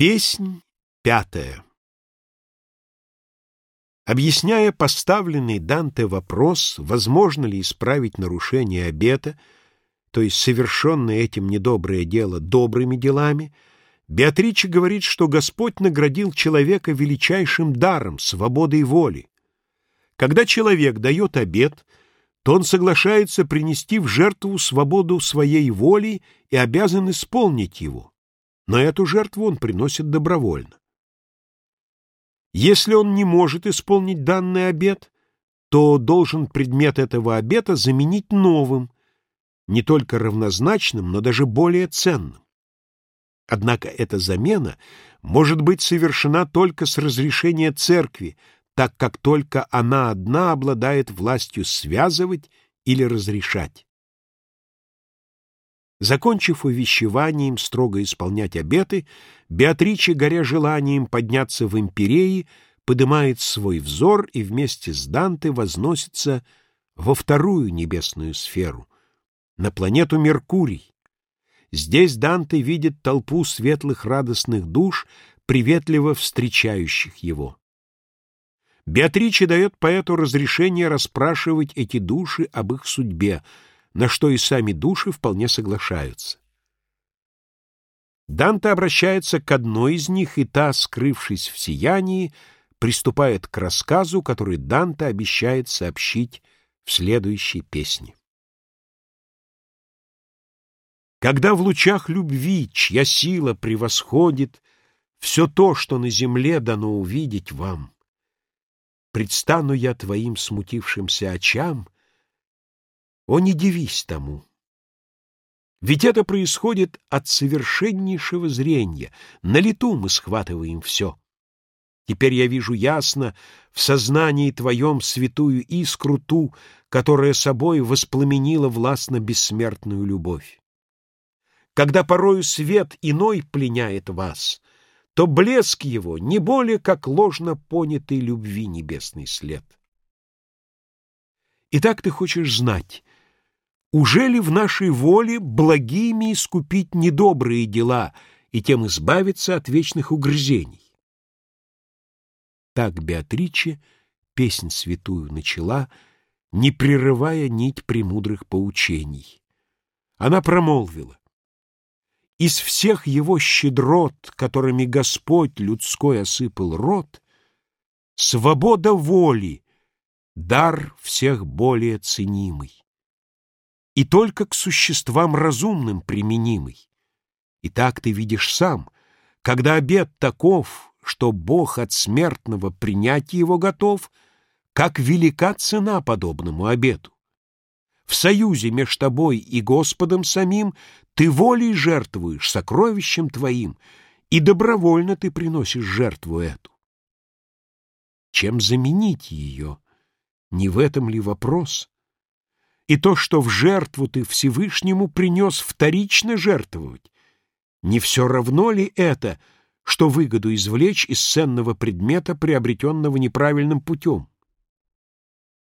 Песнь пятая Объясняя поставленный Данте вопрос, возможно ли исправить нарушение обета, то есть совершенное этим недоброе дело добрыми делами, Беатриче говорит, что Господь наградил человека величайшим даром, свободой воли. Когда человек дает обет, то он соглашается принести в жертву свободу своей воли и обязан исполнить его но эту жертву он приносит добровольно. Если он не может исполнить данный обет, то должен предмет этого обета заменить новым, не только равнозначным, но даже более ценным. Однако эта замена может быть совершена только с разрешения церкви, так как только она одна обладает властью связывать или разрешать. Закончив увещеванием строго исполнять обеты, Беатриче, горя желанием подняться в империи, поднимает свой взор и вместе с Данте возносится во вторую небесную сферу, на планету Меркурий. Здесь Данте видит толпу светлых радостных душ, приветливо встречающих его. Беатриче дает поэту разрешение расспрашивать эти души об их судьбе — на что и сами души вполне соглашаются. Данте обращается к одной из них, и та, скрывшись в сиянии, приступает к рассказу, который Данте обещает сообщить в следующей песне. Когда в лучах любви, чья сила превосходит все то, что на земле дано увидеть вам, предстану я твоим смутившимся очам — о, не дивись тому! Ведь это происходит от совершеннейшего зрения. На лету мы схватываем все. Теперь я вижу ясно в сознании твоем святую искру ту, которая собой воспламенила властно бессмертную любовь. Когда порою свет иной пленяет вас, то блеск его не более как ложно понятый любви небесный след. Итак, ты хочешь знать, уже ли в нашей воле благими искупить недобрые дела и тем избавиться от вечных угрызений? Так Беатриче песнь святую начала, не прерывая нить премудрых поучений. Она промолвила, «Из всех его щедрот, которыми Господь людской осыпал рот, свобода воли — дар всех более ценимый и только к существам разумным применимый. И так ты видишь сам, когда обед таков, что Бог от смертного принять его готов, как велика цена подобному обету. В союзе меж тобой и Господом самим ты волей жертвуешь сокровищем твоим, и добровольно ты приносишь жертву эту. Чем заменить ее? Не в этом ли вопрос? И то, что в жертву ты Всевышнему принес вторично жертвовать. Не все равно ли это, что выгоду извлечь из ценного предмета, приобретенного неправильным путем?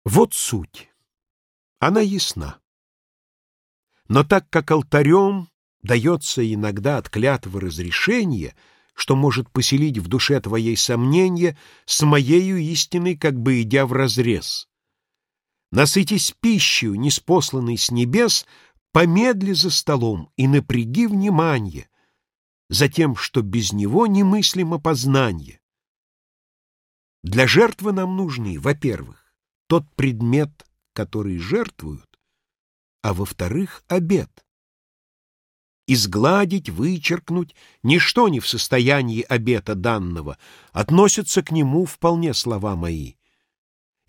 Вот суть. Она ясна. Но так как алтарем дается иногда от клятвы разрешения, что может поселить в душе твоей сомнения, с моею истиной как бы идя вразрез. Насытись пищей, неспосланной с небес, помедли за столом и напряги внимание, за тем, что без него немыслимо познание. Для жертвы нам нужны, во-первых, тот предмет, который жертвуют, а во-вторых, обед. Изгладить, вычеркнуть — ничто не в состоянии обета данного, относятся к нему вполне слова мои.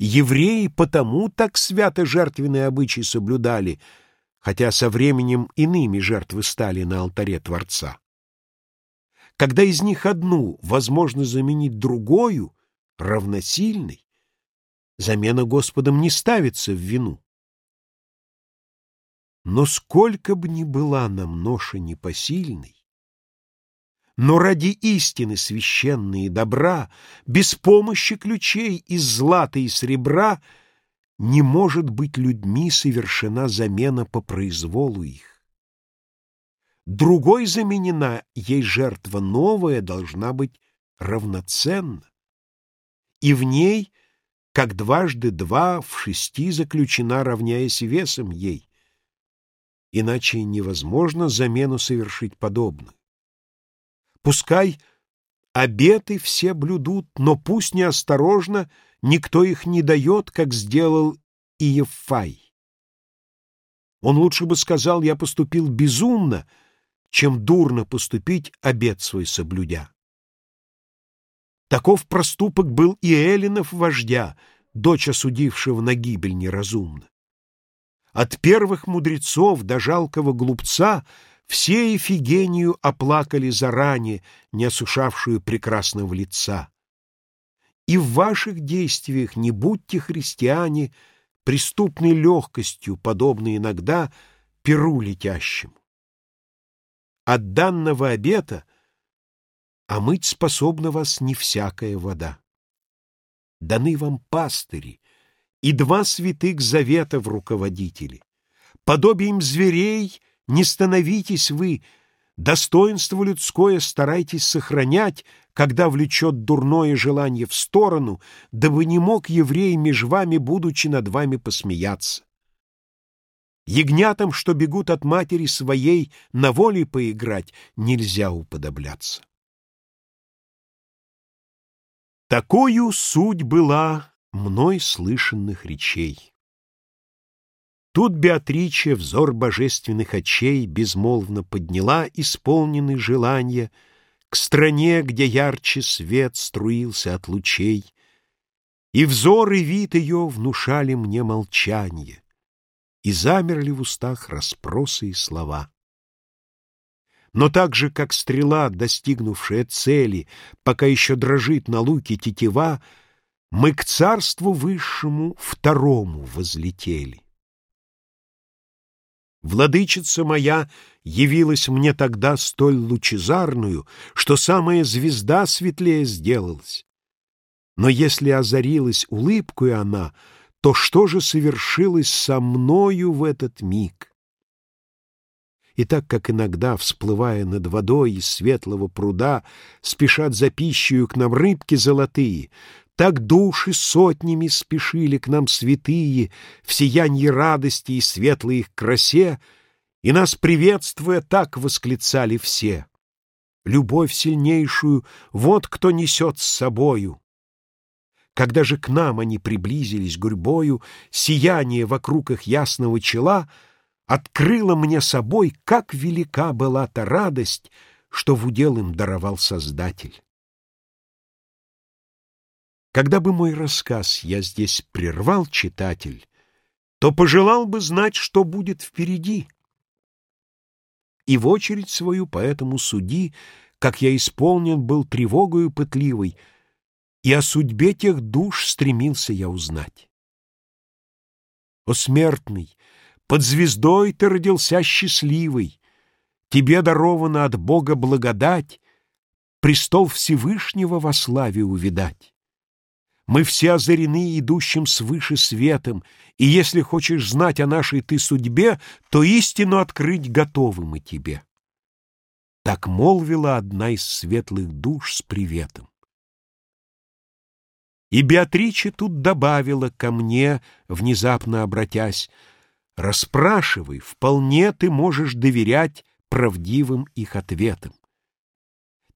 Евреи потому так свято жертвенные обычаи соблюдали, хотя со временем иными жертвы стали на алтаре Творца. Когда из них одну возможно заменить другую, равносильной, замена Господом не ставится в вину. Но сколько бы ни была нам ноша непосильной, но ради истины священной и добра, без помощи ключей из злата и серебра, не может быть людьми совершена замена по произволу их. другой заменена, ей жертва новая должна быть равноценна. И в ней, как дважды два, в шести заключена, равняясь весом ей. Иначе невозможно замену совершить подобную. Пускай обеты все блюдут, но пусть неосторожно никто их не дает, как сделал Иефай. Он лучше бы сказал, я поступил безумно, чем дурно поступить, обет свой соблюдя. Таков проступок был и Эллинов вождя, дочь осудившего на гибель неразумно. От первых мудрецов до жалкого глупца все Эфигению оплакали заранее, не осушавшую прекрасного лица. И в ваших действиях не будьте христиане преступной легкостью, подобной иногда перу летящему. От данного обета омыть способна вас не всякая вода. Даны вам пастыри и два святых завета в руководители. Подобием зверей не становитесь вы, достоинство людское старайтесь сохранять, когда влечет дурное желание в сторону, дабы не мог еврей меж вами, будучи над вами, посмеяться. Ягнятам, что бегут от матери своей, на воле поиграть, нельзя уподобляться. Такою суть была мной слышанных речей. Тут Беатриче взор божественных очей безмолвно подняла исполненный желания к стране, где ярче свет струился от лучей, и взор и вид ее внушали мне молчание и замерли в устах расспросы и слова. Но так же, как стрела, достигнувшая цели, пока еще дрожит на луке тетива, мы к царству высшему второму возлетели. Владычица моя явилась мне тогда столь лучезарную, что самая звезда светлее сделалась. Но если озарилась улыбкой она — то что же совершилось со мною в этот миг? И так как иногда, всплывая над водой из светлого пруда, спешат за пищею к нам рыбки золотые, так души сотнями спешили к нам святые в сиянье радости и светлой их красе, и нас, приветствуя, так восклицали все. Любовь сильнейшую вот кто несет с собою, когда же к нам они приблизились гурьбою, сияние вокруг их ясного чела открыло мне собой, как велика была та радость, что в удел им даровал Создатель. Когда бы мой рассказ я здесь прервал, читатель, то пожелал бы знать, что будет впереди. И в очередь свою поэтому суди, как я исполнен был тревогою пытливой — и о судьбе тех душ стремился я узнать. О смертный, под звездой ты родился счастливый, тебе дарована от Бога благодать, престол Всевышнего во славе увидать. Мы все озарены идущим свыше светом, и если хочешь знать о нашей ты судьбе, то истину открыть готовы мы тебе. Так молвила одна из светлых душ с приветом. И Беатриче тут добавила ко мне, внезапно обратясь, «Расспрашивай, вполне ты можешь доверять правдивым их ответам.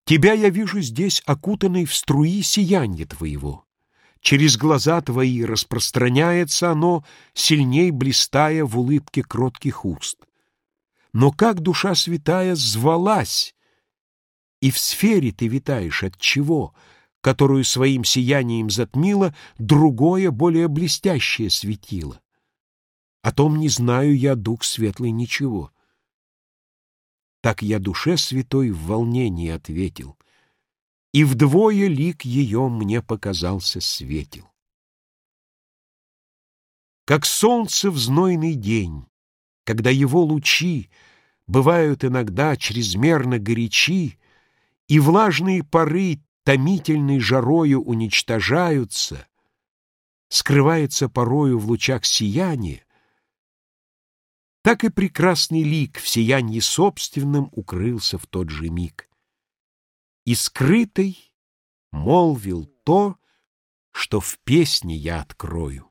Тебя я вижу здесь окутанной в струи сияния твоего. Через глаза твои распространяется оно, сильней блистая в улыбке кротких уст. Но как душа святая звалась, и в сфере ты витаешь от чего — которую своим сиянием затмило другое, более блестящее светило. О том не знаю я, Дух Светлый, ничего. Так я душе святой в волнении ответил, и вдвое лик ее мне показался светил. Как солнце в знойный день, когда его лучи бывают иногда чрезмерно горячи, и влажные поры томительной жарою уничтожаются, скрывается порою в лучах сияния, Так и прекрасный лик в сиянье собственном укрылся в тот же миг. И скрытый молвил то, что в песне я открою.